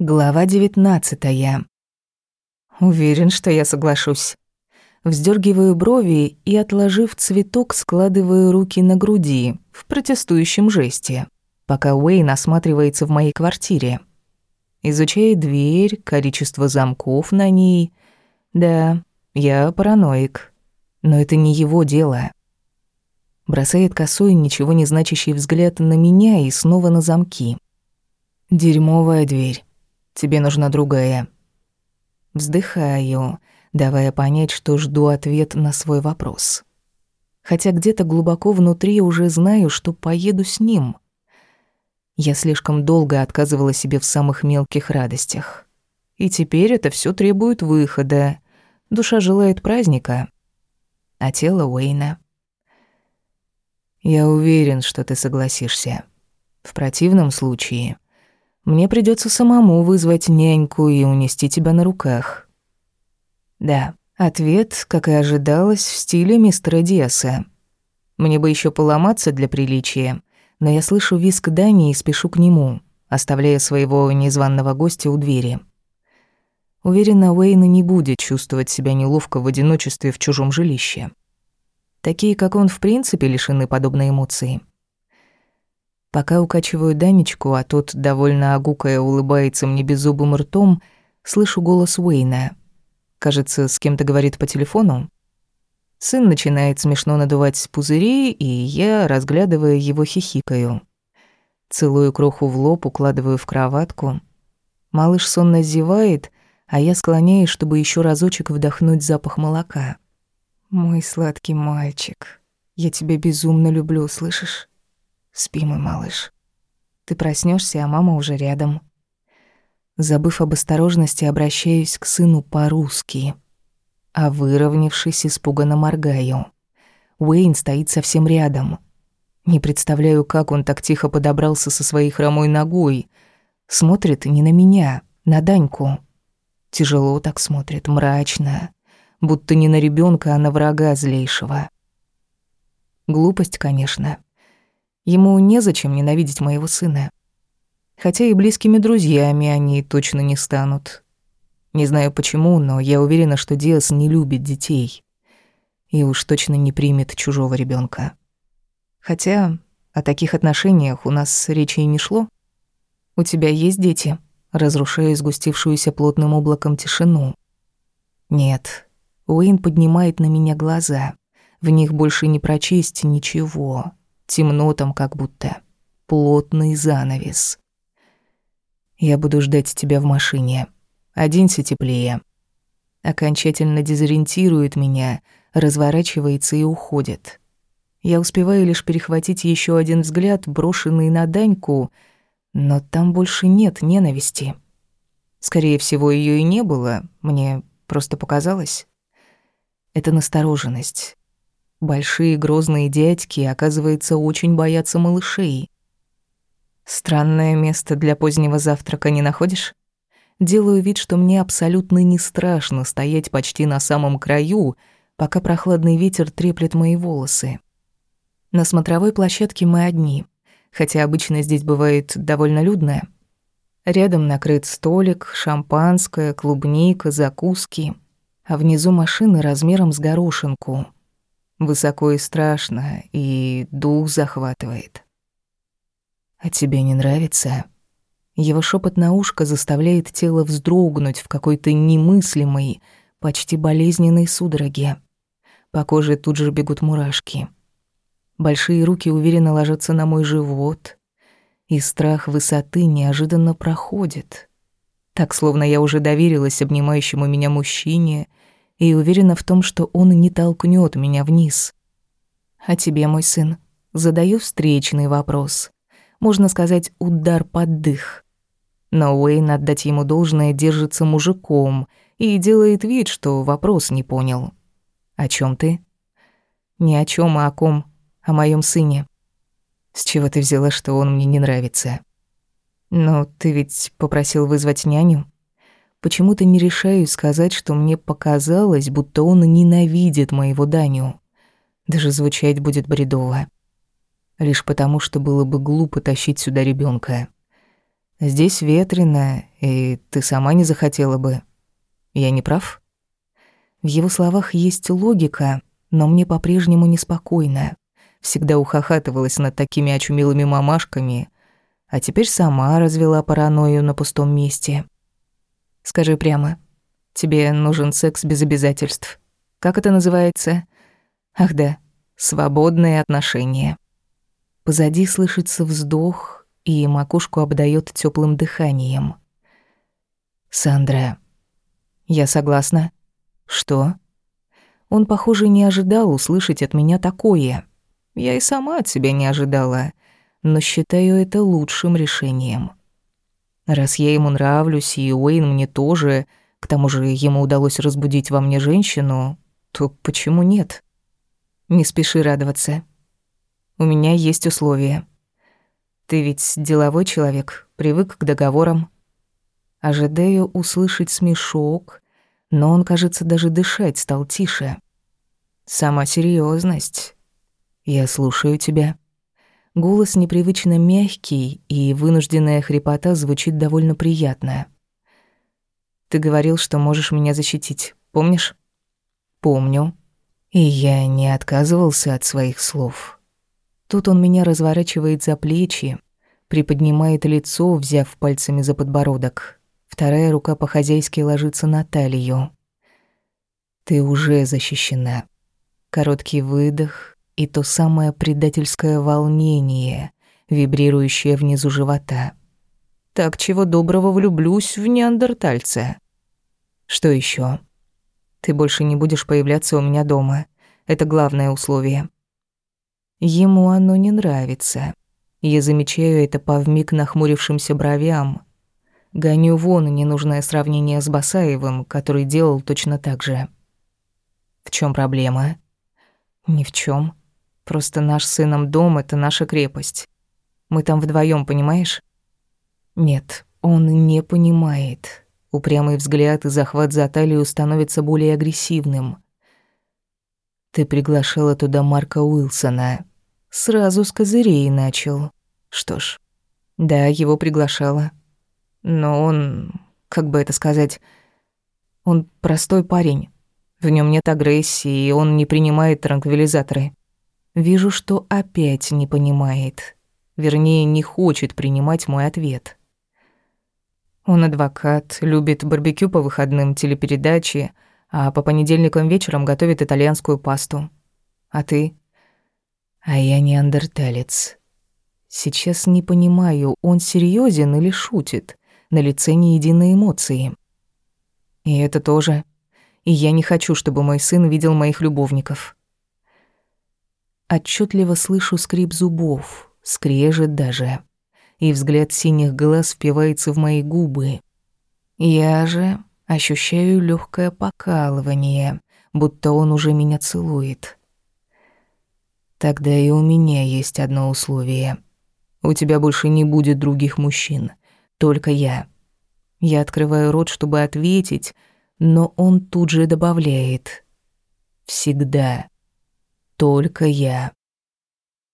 Глава девятнадцатая. Уверен, что я соглашусь. Вздергиваю брови и, отложив цветок, складываю руки на груди в протестующем жесте, пока Уэйн осматривается в моей квартире. Изучает дверь, количество замков на ней. Да, я параноик. Но это не его дело. Бросает косой, ничего не значащий взгляд на меня и снова на замки. Дерьмовая дверь. Тебе нужна другая. Вздыхаю, давая понять, что жду ответ на свой вопрос. Хотя где-то глубоко внутри уже знаю, что поеду с ним. Я слишком долго отказывала себе в самых мелких радостях. И теперь это все требует выхода. Душа желает праздника, а тело Уэйна. Я уверен, что ты согласишься. В противном случае мне придется самому вызвать няньку и унести тебя на руках. Да, ответ, как и ожидалось, в стиле мистера Диаса. Мне бы еще поломаться для приличия, но я слышу виск Дани и спешу к нему, оставляя своего незваного гостя у двери. Уверена, Уэйна не будет чувствовать себя неловко в одиночестве в чужом жилище. Такие, как он, в принципе, лишены подобной эмоции. Пока укачиваю Данечку, а тот, довольно огукая, улыбается мне беззубым ртом, слышу голос Уэйна. Кажется, с кем-то говорит по телефону. Сын начинает смешно надувать пузыри, и я, разглядывая его, хихикаю. Целую кроху в лоб, укладываю в кроватку. Малыш сонно зевает, а я склоняюсь, чтобы еще разочек вдохнуть запах молока. «Мой сладкий мальчик, я тебя безумно люблю, слышишь?» Спи, мой малыш. Ты проснешься, а мама уже рядом. Забыв об осторожности, обращаюсь к сыну по-русски. А выровнявшись, испуганно моргаю. Уэйн стоит совсем рядом. Не представляю, как он так тихо подобрался со своей хромой ногой. Смотрит не на меня, на Даньку. Тяжело так смотрит, мрачно, будто не на ребенка, а на врага злейшего. Глупость, конечно. Ему незачем ненавидеть моего сына. Хотя и близкими друзьями они точно не станут. Не знаю почему, но я уверена, что Диас не любит детей. И уж точно не примет чужого ребенка. Хотя о таких отношениях у нас речи и не шло. «У тебя есть дети?» разрушая сгустившуюся плотным облаком тишину. «Нет». Уэйн поднимает на меня глаза. В них больше не прочесть ничего. Темно там как будто. Плотный занавес. Я буду ждать тебя в машине. Оденься теплее. Окончательно дезориентирует меня, разворачивается и уходит. Я успеваю лишь перехватить еще один взгляд, брошенный на Даньку, но там больше нет ненависти. Скорее всего, ее и не было, мне просто показалось. Это настороженность, Большие грозные дядьки, оказывается, очень боятся малышей. Странное место для позднего завтрака не находишь? Делаю вид, что мне абсолютно не страшно стоять почти на самом краю, пока прохладный ветер треплет мои волосы. На смотровой площадке мы одни, хотя обычно здесь бывает довольно людно. Рядом накрыт столик, шампанское, клубника, закуски, а внизу машины размером с горошинку — Высоко и страшно, и дух захватывает. А тебе не нравится? Его шепот на ушко заставляет тело вздрогнуть в какой-то немыслимой, почти болезненной судороге. По коже тут же бегут мурашки. Большие руки уверенно ложатся на мой живот, и страх высоты неожиданно проходит. Так, словно я уже доверилась обнимающему меня мужчине и уверена в том, что он не толкнет меня вниз. А тебе, мой сын, задаю встречный вопрос. Можно сказать, удар под дых. Но Уэйн, отдать ему должное, держится мужиком и делает вид, что вопрос не понял. «О чем ты?» «Не о чем, а о ком. О моем сыне». «С чего ты взяла, что он мне не нравится?» «Ну, ты ведь попросил вызвать няню?» Почему-то не решаюсь сказать, что мне показалось, будто он ненавидит моего Даню. Даже звучать будет бредово. Лишь потому, что было бы глупо тащить сюда ребенка. Здесь ветрено, и ты сама не захотела бы. Я не прав? В его словах есть логика, но мне по-прежнему неспокойно. Всегда ухахатывалась над такими очумелыми мамашками, а теперь сама развела паранойю на пустом месте. Скажи прямо, тебе нужен секс без обязательств. Как это называется? Ах да, свободные отношения. Позади слышится вздох, и макушку обдает теплым дыханием. Сандра. Я согласна. Что? Он, похоже, не ожидал услышать от меня такое. Я и сама от себя не ожидала, но считаю это лучшим решением. Раз я ему нравлюсь, и Уэйн мне тоже, к тому же ему удалось разбудить во мне женщину, то почему нет? Не спеши радоваться. У меня есть условия. Ты ведь деловой человек, привык к договорам. Ожидаю услышать смешок, но он, кажется, даже дышать стал тише. Сама серьезность. Я слушаю тебя. Голос непривычно мягкий, и вынужденная хрипота звучит довольно приятно. Ты говорил, что можешь меня защитить, помнишь? Помню. И я не отказывался от своих слов. Тут он меня разворачивает за плечи, приподнимает лицо, взяв пальцами за подбородок. Вторая рука по-хозяйски ложится на талию. Ты уже защищена. Короткий выдох и то самое предательское волнение, вибрирующее внизу живота. Так чего доброго влюблюсь в неандертальца. Что еще? Ты больше не будешь появляться у меня дома. Это главное условие. Ему оно не нравится. Я замечаю это по вмиг нахмурившимся бровям. Гоню вон ненужное сравнение с Басаевым, который делал точно так же. В чем проблема? Ни в чем. Просто наш сыном дом — это наша крепость. Мы там вдвоем, понимаешь? Нет, он не понимает. Упрямый взгляд и захват за талию становится более агрессивным. Ты приглашала туда Марка Уилсона. Сразу с козырей начал. Что ж, да, его приглашала. Но он, как бы это сказать, он простой парень. В нем нет агрессии, и он не принимает транквилизаторы. Вижу, что опять не понимает. Вернее, не хочет принимать мой ответ. Он адвокат, любит барбекю по выходным, телепередачи, а по понедельникам вечером готовит итальянскую пасту. А ты? А я неандерталец. Сейчас не понимаю, он серьезен или шутит. На лице ни единой эмоции. И это тоже. И я не хочу, чтобы мой сын видел моих любовников. Отчетливо слышу скрип зубов, скрежет даже и взгляд синих глаз впивается в мои губы. Я же ощущаю легкое покалывание, будто он уже меня целует. Тогда и у меня есть одно условие. У тебя больше не будет других мужчин, только я. Я открываю рот, чтобы ответить, но он тут же добавляет. Всегда. Только я.